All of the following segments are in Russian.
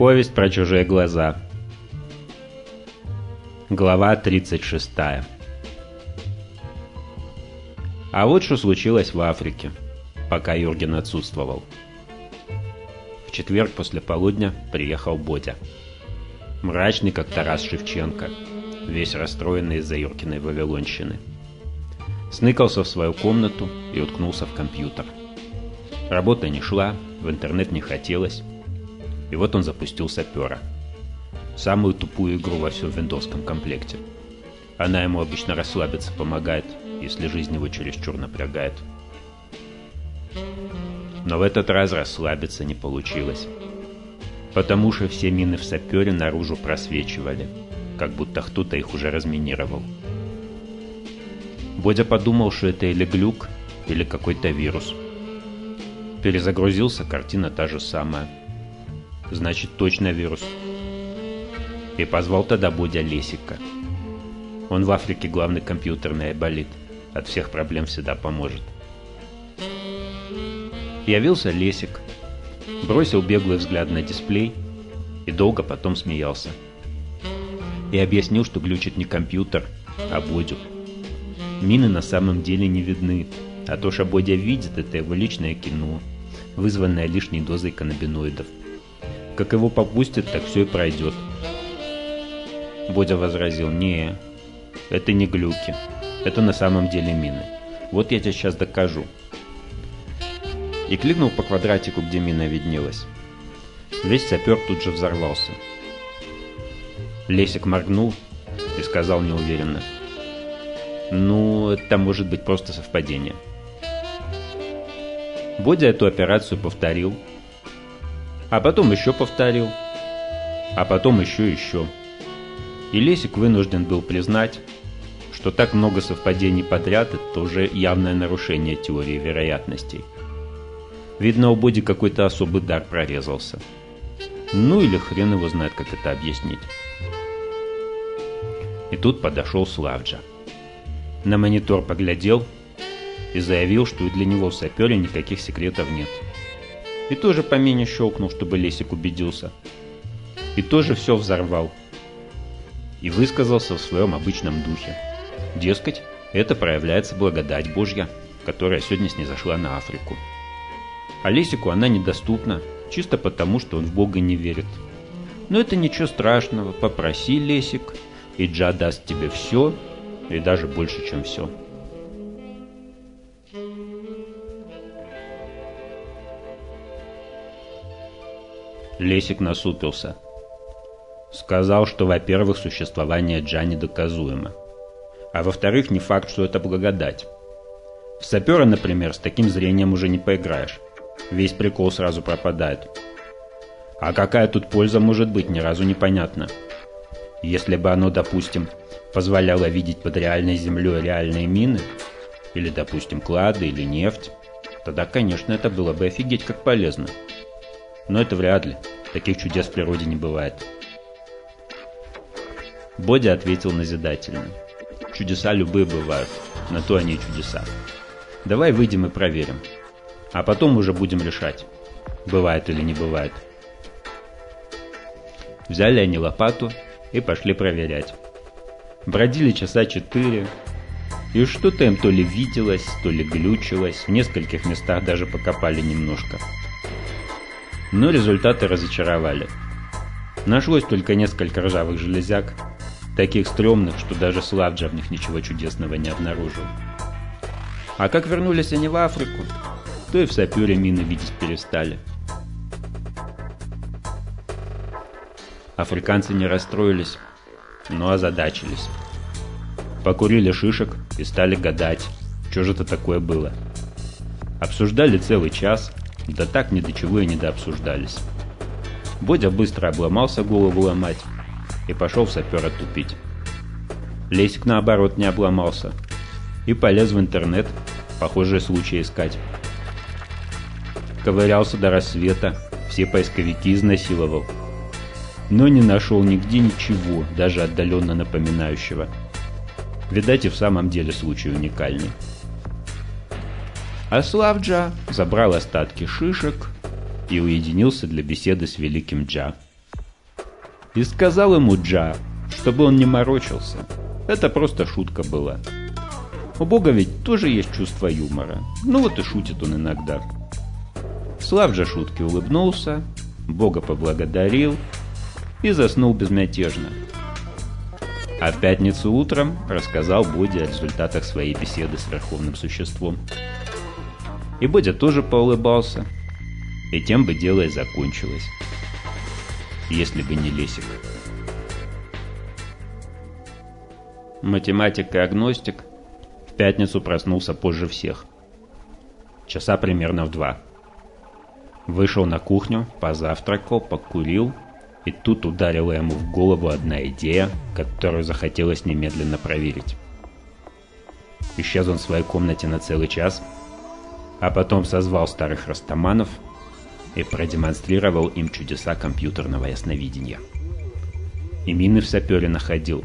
Повесть про чужие глаза. Глава 36. А вот что случилось в Африке, пока Юрген отсутствовал. В четверг после полудня приехал Бодя. Мрачный, как Тарас Шевченко, весь расстроенный из-за Юркиной вавилонщины. Сныкался в свою комнату и уткнулся в компьютер. Работа не шла, в интернет не хотелось, и вот он запустил сапера. Самую тупую игру во всем виндовском комплекте. Она ему обычно расслабиться помогает, если жизнь его чересчур напрягает. Но в этот раз расслабиться не получилось. Потому что все мины в сапере наружу просвечивали, как будто кто-то их уже разминировал. Бодя подумал, что это или глюк, или какой-то вирус. Перезагрузился, картина та же самая – Значит, точно вирус. И позвал тогда Бодя Лесика. Он в Африке главный компьютерный болит. От всех проблем всегда поможет. Явился Лесик, бросил беглый взгляд на дисплей и долго потом смеялся. И объяснил, что глючит не компьютер, а Бодю. Мины на самом деле не видны, а то, что Бодя видит, это его личное кино, вызванное лишней дозой каннабиноидов. Как его попустят, так все и пройдет. Бодя возразил, не, это не глюки. Это на самом деле мины. Вот я тебе сейчас докажу. И кликнул по квадратику, где мина виднелась. Весь сапер тут же взорвался. Лесик моргнул и сказал неуверенно. Ну, это может быть просто совпадение. Бодя эту операцию повторил, а потом еще повторил, а потом еще еще. И Лесик вынужден был признать, что так много совпадений подряд – это уже явное нарушение теории вероятностей. Видно, у Боди какой-то особый дар прорезался. Ну или хрен его знает, как это объяснить. И тут подошел Славджа. На монитор поглядел и заявил, что и для него в сапере никаких секретов нет – и тоже по мине щелкнул, чтобы Лесик убедился. И тоже все взорвал. И высказался в своем обычном духе. Дескать, это проявляется благодать Божья, которая сегодня снизошла на Африку. А Лесику она недоступна, чисто потому, что он в Бога не верит. Но это ничего страшного, попроси, Лесик, и Джа даст тебе все, и даже больше, чем все. Лесик насупился. Сказал, что, во-первых, существование Джа доказуемо, А во-вторых, не факт, что это благодать. В сапера, например, с таким зрением уже не поиграешь. Весь прикол сразу пропадает. А какая тут польза может быть, ни разу непонятно. Если бы оно, допустим, позволяло видеть под реальной землей реальные мины, или, допустим, клады или нефть, тогда, конечно, это было бы офигеть как полезно. Но это вряд ли. Таких чудес в природе не бывает. Боди ответил назидательно. Чудеса любые бывают, на то они чудеса. Давай выйдем и проверим. А потом уже будем решать, бывает или не бывает. Взяли они лопату и пошли проверять. Бродили часа четыре, и что-то им то ли виделось, то ли глючилось, в нескольких местах даже покопали немножко но результаты разочаровали. Нашлось только несколько ржавых железяк, таких стрёмных, что даже Славджа в них ничего чудесного не обнаружил. А как вернулись они в Африку, то и в сапюре мины видеть перестали. Африканцы не расстроились, но озадачились. Покурили шишек и стали гадать, что же это такое было. Обсуждали целый час, да так ни до чего и не дообсуждались. Бодя быстро обломался голову ломать и пошел в сапера тупить. Лесик наоборот не обломался и полез в интернет похожие случаи искать. Ковырялся до рассвета, все поисковики изнасиловал. Но не нашел нигде ничего, даже отдаленно напоминающего. Видать и в самом деле случай уникальный. А Славджа забрал остатки шишек и уединился для беседы с великим Джа. И сказал ему Джа, чтобы он не морочился. Это просто шутка была. У Бога ведь тоже есть чувство юмора. Ну вот и шутит он иногда. Слав же шутки улыбнулся, Бога поблагодарил и заснул безмятежно. А в пятницу утром рассказал Боде о результатах своей беседы с Верховным Существом. И Бодя тоже поулыбался, и тем бы дело и закончилось. Если бы не Лесик. Математик и агностик в пятницу проснулся позже всех. Часа примерно в два. Вышел на кухню, позавтракал, покурил, и тут ударила ему в голову одна идея, которую захотелось немедленно проверить. Исчез он в своей комнате на целый час, а потом созвал старых растаманов и продемонстрировал им чудеса компьютерного ясновидения. И мины в сапере находил,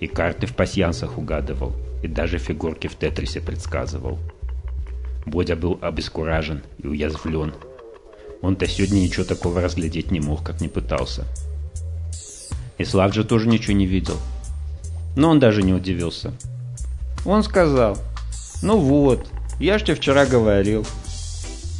и карты в пасьянсах угадывал, и даже фигурки в тетрисе предсказывал. Бодя был обескуражен и уязвлен, он-то сегодня ничего такого разглядеть не мог, как не пытался. И Славджи тоже ничего не видел. Но он даже не удивился. Он сказал, ну вот, я ж тебе вчера говорил.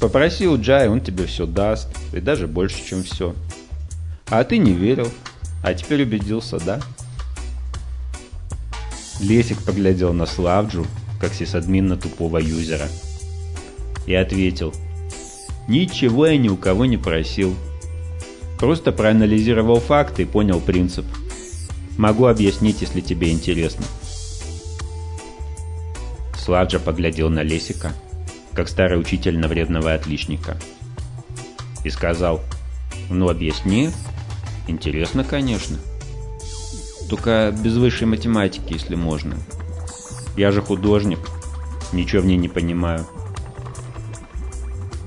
Попросил Джай, он тебе все даст, и даже больше, чем все. А ты не верил, а теперь убедился, да? Лесик поглядел на Славджу, как сисадмин на тупого юзера, и ответил – Ничего я ни у кого не просил. Просто проанализировал факты и понял принцип. Могу объяснить, если тебе интересно. Сладжа поглядел на Лесика, как старый учитель на вредного отличника. И сказал, ну объясни. Интересно, конечно. Только без высшей математики, если можно. Я же художник, ничего в ней не понимаю.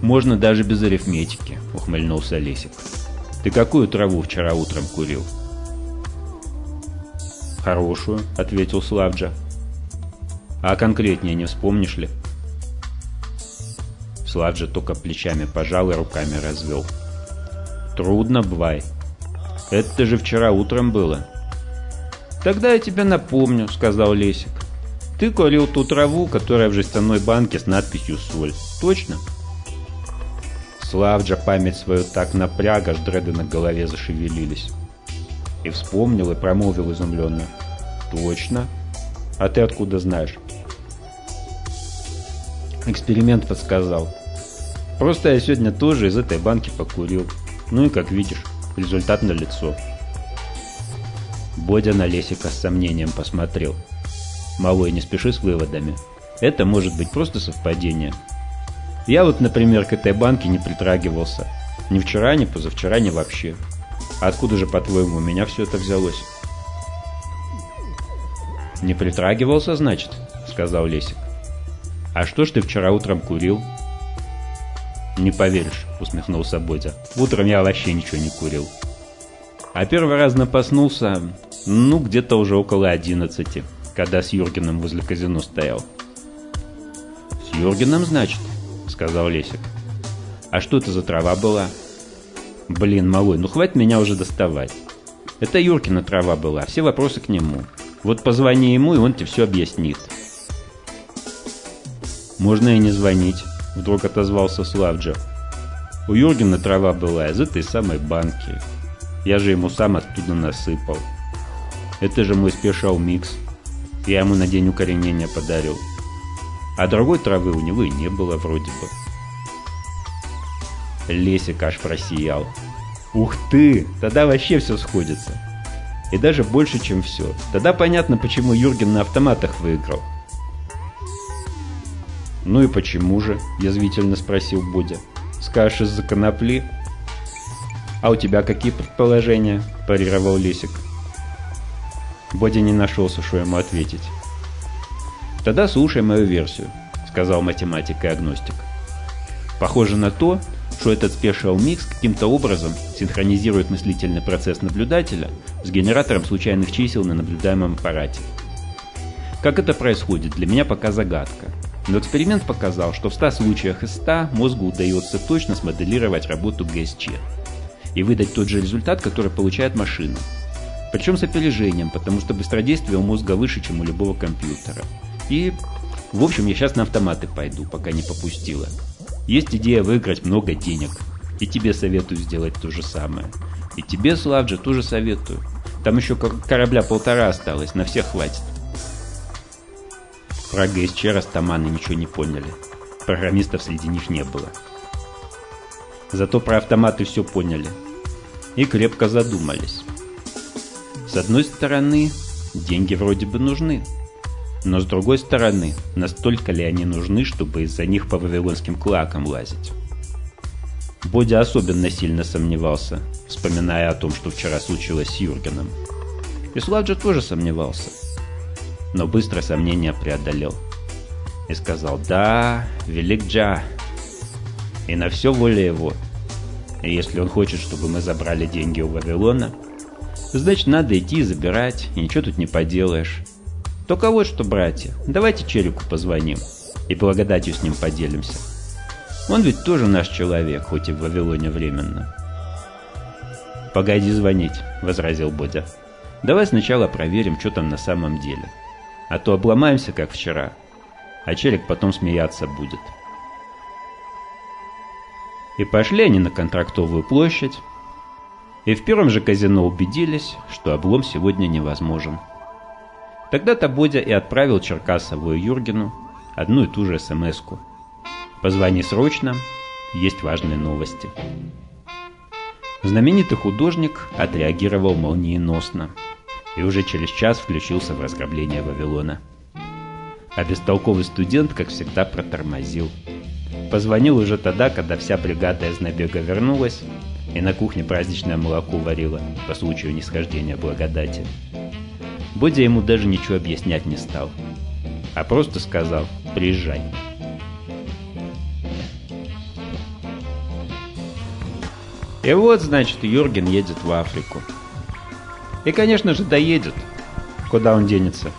«Можно даже без арифметики», — ухмыльнулся Лесик. «Ты какую траву вчера утром курил?» «Хорошую», — ответил Славджа. «А конкретнее не вспомнишь ли?» Сладжа только плечами пожал и руками развел. «Трудно, Бвай. Это же вчера утром было». «Тогда я тебе напомню», — сказал Лесик. «Ты курил ту траву, которая в жестяной банке с надписью «Соль». Точно?» Славджа память свою так напряг, аж дреды на голове зашевелились. И вспомнил и промолвил изумленно. «Точно? А ты откуда знаешь?» Эксперимент подсказал. Просто я сегодня тоже из этой банки покурил. Ну и как видишь, результат на лицо. Бодя на Лесика с сомнением посмотрел. Малой, не спеши с выводами. Это может быть просто совпадение. Я вот, например, к этой банке не притрагивался. Ни вчера, ни позавчера, ни вообще. А откуда же, по-твоему, у меня все это взялось? «Не притрагивался, значит?» — сказал Лесик. «А что ж ты вчера утром курил?» «Не поверишь», — усмехнулся Бодя. «Утром я вообще ничего не курил. А первый раз напоснулся, ну, где-то уже около одиннадцати, когда с Юргеном возле казино стоял». «С Юргеном, значит?» — сказал Лесик. «А что это за трава была?» «Блин, малой, ну хватит меня уже доставать. Это Юркина трава была, все вопросы к нему. Вот позвони ему, и он тебе все объяснит». «Можно и не звонить», — вдруг отозвался Славджа. «У Юргена трава была из этой самой банки. Я же ему сам оттуда насыпал. Это же мой спешал микс. Я ему на день укоренения подарил а другой травы у него и не было вроде бы. Лесик аж просиял. Ух ты, тогда вообще все сходится. И даже больше, чем все. Тогда понятно, почему Юрген на автоматах выиграл. «Ну и почему же?» – язвительно спросил Бодя. «Скажешь, из-за конопли?» «А у тебя какие предположения?» – парировал Лесик. Бодя не нашелся, что ему ответить. Тогда слушай мою версию, сказал математик и агностик. Похоже на то, что этот Special Mix каким-то образом синхронизирует мыслительный процесс наблюдателя с генератором случайных чисел на наблюдаемом аппарате. Как это происходит, для меня пока загадка. Но эксперимент показал, что в 100 случаях из 100 мозгу удается точно смоделировать работу ГСЧ. и выдать тот же результат, который получает машина. Причем с опережением, потому что быстродействие у мозга выше, чем у любого компьютера. И, в общем, я сейчас на автоматы пойду, пока не попустила. Есть идея выиграть много денег. И тебе советую сделать то же самое. И тебе, Славджи, тоже советую. Там еще корабля полтора осталось, на всех хватит. Про ГСЧ Растаманы ничего не поняли. Программистов среди них не было. Зато про автоматы все поняли. И крепко задумались. С одной стороны, деньги вроде бы нужны. Но с другой стороны, настолько ли они нужны, чтобы из-за них по вавилонским клакам лазить? Бодя особенно сильно сомневался, вспоминая о том, что вчера случилось с Юргеном. И Сладжа тоже сомневался. Но быстро сомнения преодолел. И сказал «Да, велик Джа, и на все воля его. И если он хочет, чтобы мы забрали деньги у Вавилона, значит надо идти и забирать, и ничего тут не поделаешь. Только вот что, братья, давайте Черику позвоним и благодатью с ним поделимся. Он ведь тоже наш человек, хоть и в Вавилоне временно. «Погоди звонить», — возразил Бодя. «Давай сначала проверим, что там на самом деле. А то обломаемся, как вчера, а Черик потом смеяться будет». И пошли они на контрактовую площадь, и в первом же казино убедились, что облом сегодня невозможен. Тогда-то Бодя и отправил Черкасову и Юргену одну и ту же смс-ку. «Позвони срочно, есть важные новости». Знаменитый художник отреагировал молниеносно и уже через час включился в разграбление Вавилона. А бестолковый студент, как всегда, протормозил – Позвонил уже тогда, когда вся бригада из набега вернулась, и на кухне праздничное молоко варила по случаю нисхождения благодати. Бодя ему даже ничего объяснять не стал, а просто сказал «приезжай». И вот, значит, Юрген едет в Африку. И, конечно же, доедет. Куда он денется?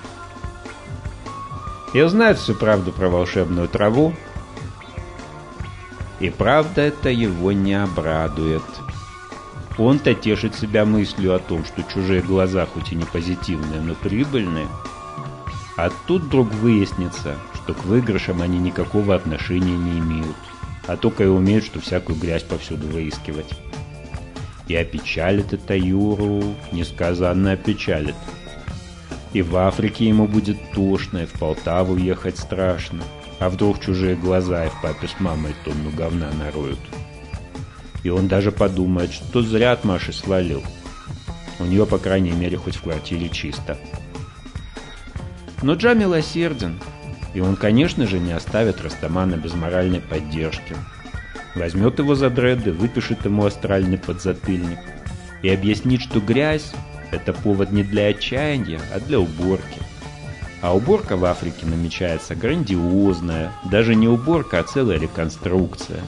И узнает всю правду про волшебную траву, и правда это его не обрадует. Он-то тешит себя мыслью о том, что чужие глаза хоть и не позитивные, но прибыльные. А тут вдруг выяснится, что к выигрышам они никакого отношения не имеют, а только и умеют, что всякую грязь повсюду выискивать. И опечалит это Юру, несказанно опечалит. И в Африке ему будет тошно, и в Полтаву ехать страшно. А вдруг чужие глаза и в папе с мамой тонну говна нароют. И он даже подумает, что зря от Маши свалил. У нее, по крайней мере, хоть в квартире чисто. Но Джа милосерден, и он, конечно же, не оставит Растамана без моральной поддержки. Возьмет его за дреды, выпишет ему астральный подзатыльник и объяснит, что грязь – это повод не для отчаяния, а для уборки. А уборка в Африке намечается грандиозная, даже не уборка, а целая реконструкция.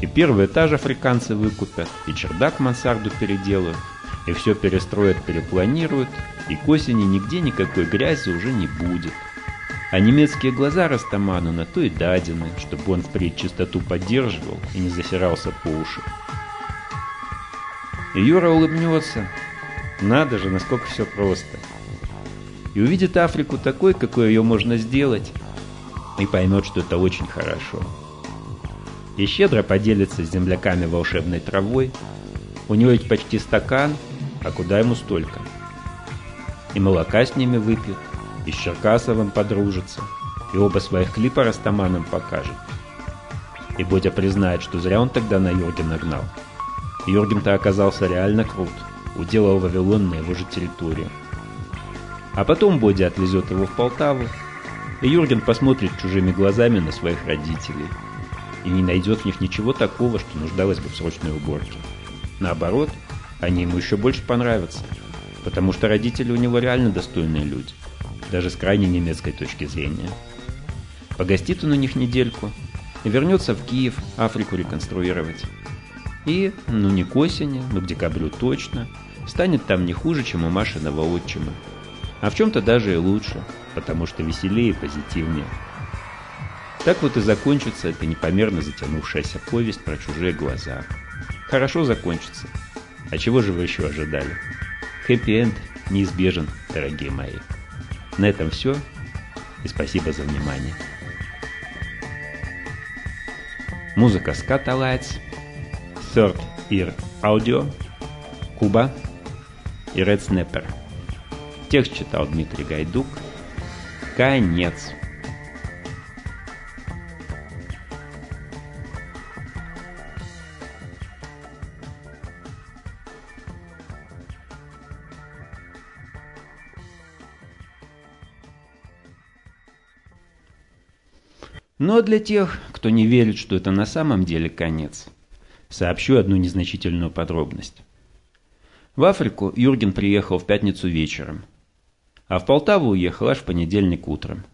И первый этаж африканцы выкупят, и чердак мансарду переделают, и все перестроят, перепланируют, и к осени нигде никакой грязи уже не будет. А немецкие глаза Растаману на то и дадены, чтобы он впредь чистоту поддерживал и не засирался по уши. И Юра улыбнется. Надо же, насколько все просто и увидит Африку такой, какой ее можно сделать, и поймет, что это очень хорошо. И щедро поделится с земляками волшебной травой. У него ведь почти стакан, а куда ему столько? И молока с ними выпьет, и с Черкасовым подружится, и оба своих клипа Растаманом покажет. И Бодя признает, что зря он тогда на Юргена гнал. Юрген-то оказался реально крут, уделал Вавилон на его же территорию. А потом Боди отвезет его в Полтаву, и Юрген посмотрит чужими глазами на своих родителей и не найдет в них ничего такого, что нуждалось бы в срочной уборке. Наоборот, они ему еще больше понравятся, потому что родители у него реально достойные люди, даже с крайне немецкой точки зрения. Погостит он у них недельку и вернется в Киев Африку реконструировать. И, ну не к осени, но к декабрю точно, станет там не хуже, чем у Машиного отчима. А в чем-то даже и лучше, потому что веселее и позитивнее. Так вот и закончится эта непомерно затянувшаяся повесть про чужие глаза. Хорошо закончится, А чего же вы еще ожидали? Хэппи-энд неизбежен, дорогие мои. На этом все. И спасибо за внимание. Музыка Scata Lights, Third Ear Audio, Куба и Red Snapper. Текст читал Дмитрий Гайдук. Конец. Но для тех, кто не верит, что это на самом деле конец, сообщу одну незначительную подробность. В Африку Юрген приехал в пятницу вечером, а в Полтаву уехал аж в понедельник утром.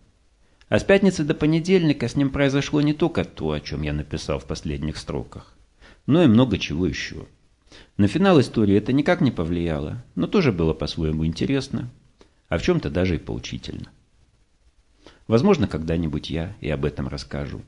А с пятницы до понедельника с ним произошло не только то, о чем я написал в последних строках, но и много чего еще. На финал истории это никак не повлияло, но тоже было по-своему интересно, а в чем-то даже и поучительно. Возможно, когда-нибудь я и об этом расскажу.